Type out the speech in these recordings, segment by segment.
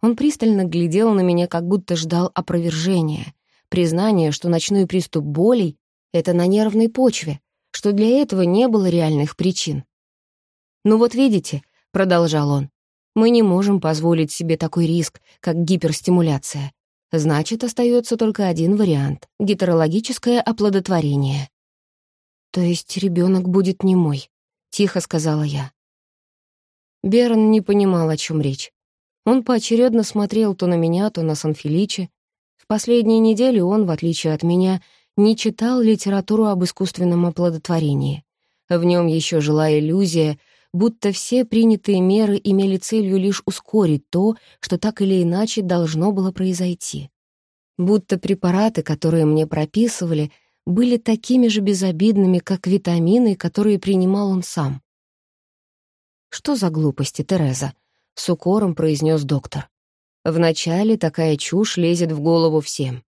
Он пристально глядел на меня, как будто ждал опровержения, признания, что ночной приступ болей — это на нервной почве, что для этого не было реальных причин. «Ну вот видите», — продолжал он, «мы не можем позволить себе такой риск, как гиперстимуляция. Значит, остается только один вариант — гетерологическое оплодотворение». «То есть ребенок будет не мой», — тихо сказала я. Берн не понимал, о чем речь. Он поочередно смотрел то на меня, то на Санфиличи. В последние недели он, в отличие от меня, не читал литературу об искусственном оплодотворении. В нем еще жила иллюзия, будто все принятые меры имели целью лишь ускорить то, что так или иначе должно было произойти. Будто препараты, которые мне прописывали, были такими же безобидными, как витамины, которые принимал он сам. «Что за глупости, Тереза?» С укором произнес доктор. Вначале такая чушь лезет в голову всем.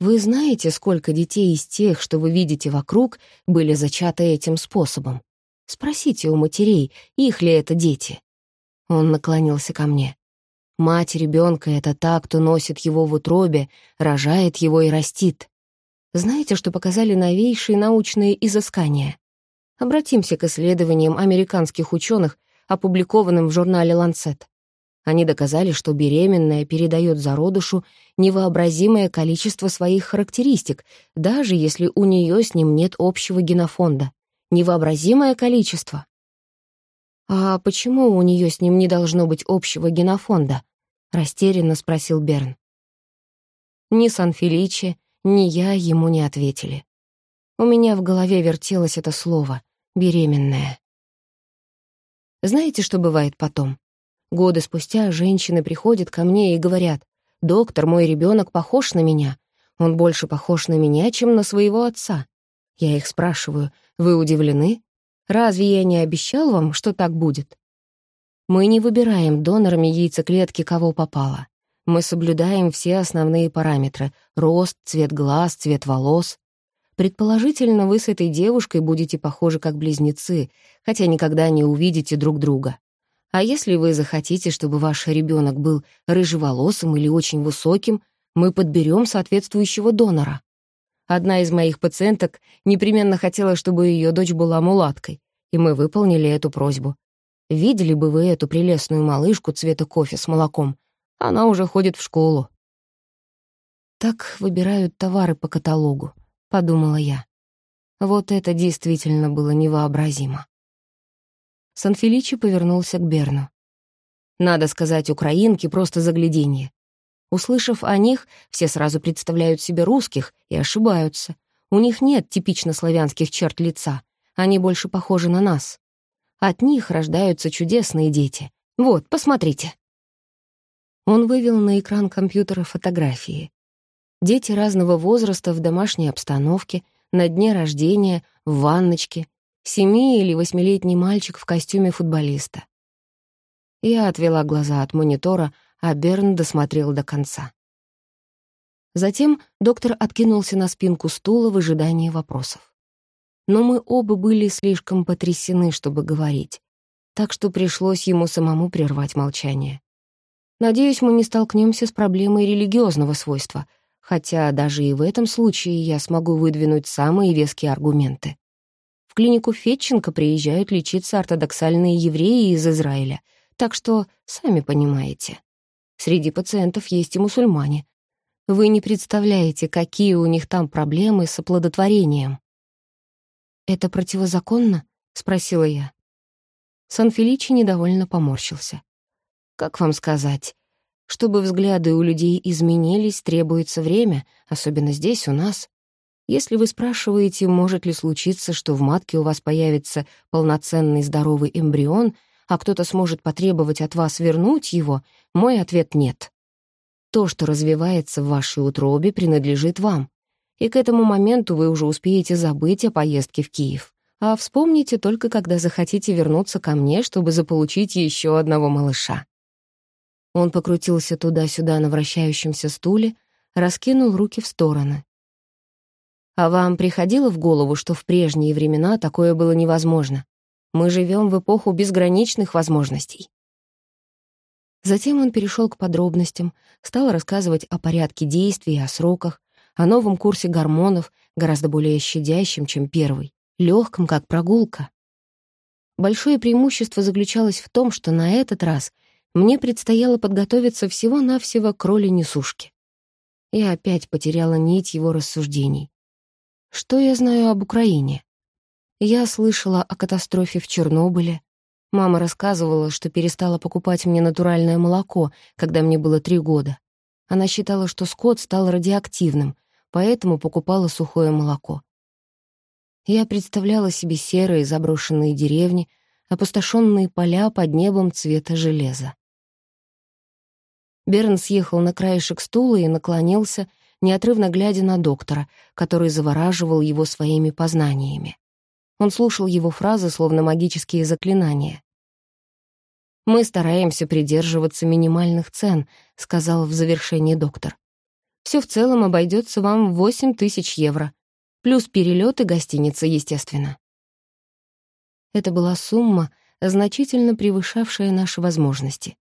Вы знаете, сколько детей из тех, что вы видите вокруг, были зачаты этим способом? Спросите у матерей, их ли это дети. Он наклонился ко мне. Мать ребенка — это та, кто носит его в утробе, рожает его и растит. Знаете, что показали новейшие научные изыскания? Обратимся к исследованиям американских ученых, опубликованным в журнале «Ланцет». Они доказали, что беременная передает зародышу невообразимое количество своих характеристик, даже если у нее с ним нет общего генофонда. Невообразимое количество. «А почему у нее с ним не должно быть общего генофонда?» — растерянно спросил Берн. Ни Сан-Феличи, ни я ему не ответили. У меня в голове вертелось это слово «беременная». Знаете, что бывает потом? Годы спустя женщины приходят ко мне и говорят, «Доктор, мой ребенок похож на меня. Он больше похож на меня, чем на своего отца». Я их спрашиваю, «Вы удивлены? Разве я не обещал вам, что так будет?» Мы не выбираем донорами яйцеклетки, кого попало. Мы соблюдаем все основные параметры — рост, цвет глаз, цвет волос. Предположительно, вы с этой девушкой будете похожи как близнецы, хотя никогда не увидите друг друга. А если вы захотите, чтобы ваш ребенок был рыжеволосым или очень высоким, мы подберем соответствующего донора. Одна из моих пациенток непременно хотела, чтобы ее дочь была мулаткой, и мы выполнили эту просьбу. Видели бы вы эту прелестную малышку цвета кофе с молоком? Она уже ходит в школу. Так выбирают товары по каталогу подумала я. Вот это действительно было невообразимо. Санфиличи повернулся к Берну. Надо сказать, украинки просто загляденье. Услышав о них, все сразу представляют себе русских и ошибаются. У них нет типично славянских черт лица, они больше похожи на нас. От них рождаются чудесные дети. Вот, посмотрите. Он вывел на экран компьютера фотографии. Дети разного возраста в домашней обстановке, на дне рождения, в ванночке, семи- или восьмилетний мальчик в костюме футболиста. Я отвела глаза от монитора, а Берн досмотрел до конца. Затем доктор откинулся на спинку стула в ожидании вопросов. Но мы оба были слишком потрясены, чтобы говорить, так что пришлось ему самому прервать молчание. Надеюсь, мы не столкнемся с проблемой религиозного свойства — хотя даже и в этом случае я смогу выдвинуть самые веские аргументы. В клинику Фетченко приезжают лечиться ортодоксальные евреи из Израиля, так что, сами понимаете, среди пациентов есть и мусульмане. Вы не представляете, какие у них там проблемы с оплодотворением. «Это противозаконно?» — спросила я. Сан-Феличи недовольно поморщился. «Как вам сказать? Чтобы взгляды у людей изменились, требуется время, особенно здесь, у нас. Если вы спрашиваете, может ли случиться, что в матке у вас появится полноценный здоровый эмбрион, а кто-то сможет потребовать от вас вернуть его, мой ответ — нет. То, что развивается в вашей утробе, принадлежит вам. И к этому моменту вы уже успеете забыть о поездке в Киев. А вспомните только, когда захотите вернуться ко мне, чтобы заполучить еще одного малыша. Он покрутился туда-сюда на вращающемся стуле, раскинул руки в стороны. «А вам приходило в голову, что в прежние времена такое было невозможно? Мы живем в эпоху безграничных возможностей». Затем он перешел к подробностям, стал рассказывать о порядке действий и о сроках, о новом курсе гормонов, гораздо более щадящем, чем первый, легком, как прогулка. Большое преимущество заключалось в том, что на этот раз мне предстояло подготовиться всего-навсего к роли несушки. Я опять потеряла нить его рассуждений. Что я знаю об Украине? Я слышала о катастрофе в Чернобыле, Мама рассказывала, что перестала покупать мне натуральное молоко, когда мне было три года. Она считала, что скот стал радиоактивным, поэтому покупала сухое молоко. Я представляла себе серые заброшенные деревни, опустошенные поля под небом цвета железа. Берн съехал на краешек стула и наклонился, неотрывно глядя на доктора, который завораживал его своими познаниями. Он слушал его фразы, словно магические заклинания. «Мы стараемся придерживаться минимальных цен», — сказал в завершении доктор. «Все в целом обойдется вам в 8 тысяч евро, плюс перелет и гостиница, естественно». Это была сумма, значительно превышавшая наши возможности.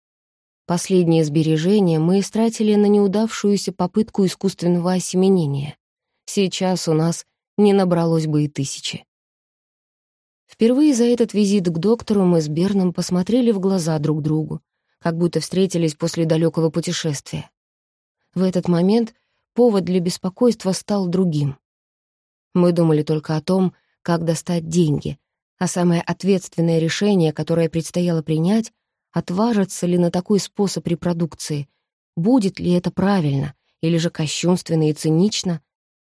Последние сбережения мы истратили на неудавшуюся попытку искусственного осеменения. Сейчас у нас не набралось бы и тысячи. Впервые за этот визит к доктору мы с Берном посмотрели в глаза друг другу, как будто встретились после далекого путешествия. В этот момент повод для беспокойства стал другим. Мы думали только о том, как достать деньги, а самое ответственное решение, которое предстояло принять, отважиться ли на такой способ репродукции, будет ли это правильно или же кощунственно и цинично,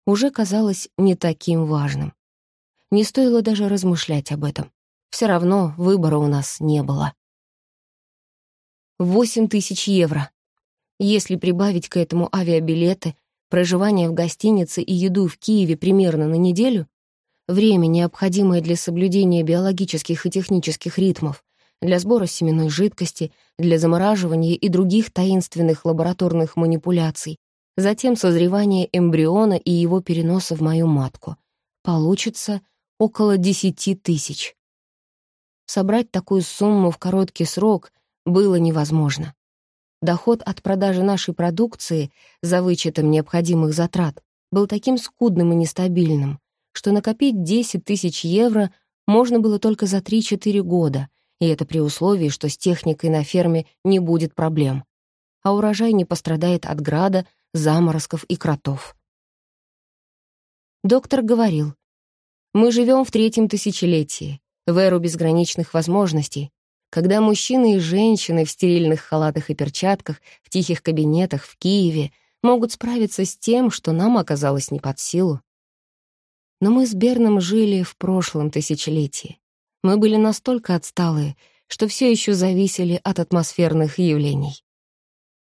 уже казалось не таким важным. Не стоило даже размышлять об этом. Все равно выбора у нас не было. Восемь тысяч евро. Если прибавить к этому авиабилеты, проживание в гостинице и еду в Киеве примерно на неделю, время, необходимое для соблюдения биологических и технических ритмов, для сбора семенной жидкости, для замораживания и других таинственных лабораторных манипуляций, затем созревание эмбриона и его переноса в мою матку. Получится около десяти тысяч. Собрать такую сумму в короткий срок было невозможно. Доход от продажи нашей продукции за вычетом необходимых затрат был таким скудным и нестабильным, что накопить 10 тысяч евро можно было только за 3-4 года, и это при условии, что с техникой на ферме не будет проблем, а урожай не пострадает от града, заморозков и кротов. Доктор говорил, мы живем в третьем тысячелетии, в эру безграничных возможностей, когда мужчины и женщины в стерильных халатах и перчатках, в тихих кабинетах в Киеве могут справиться с тем, что нам оказалось не под силу. Но мы с Берном жили в прошлом тысячелетии. Мы были настолько отсталые, что все еще зависели от атмосферных явлений.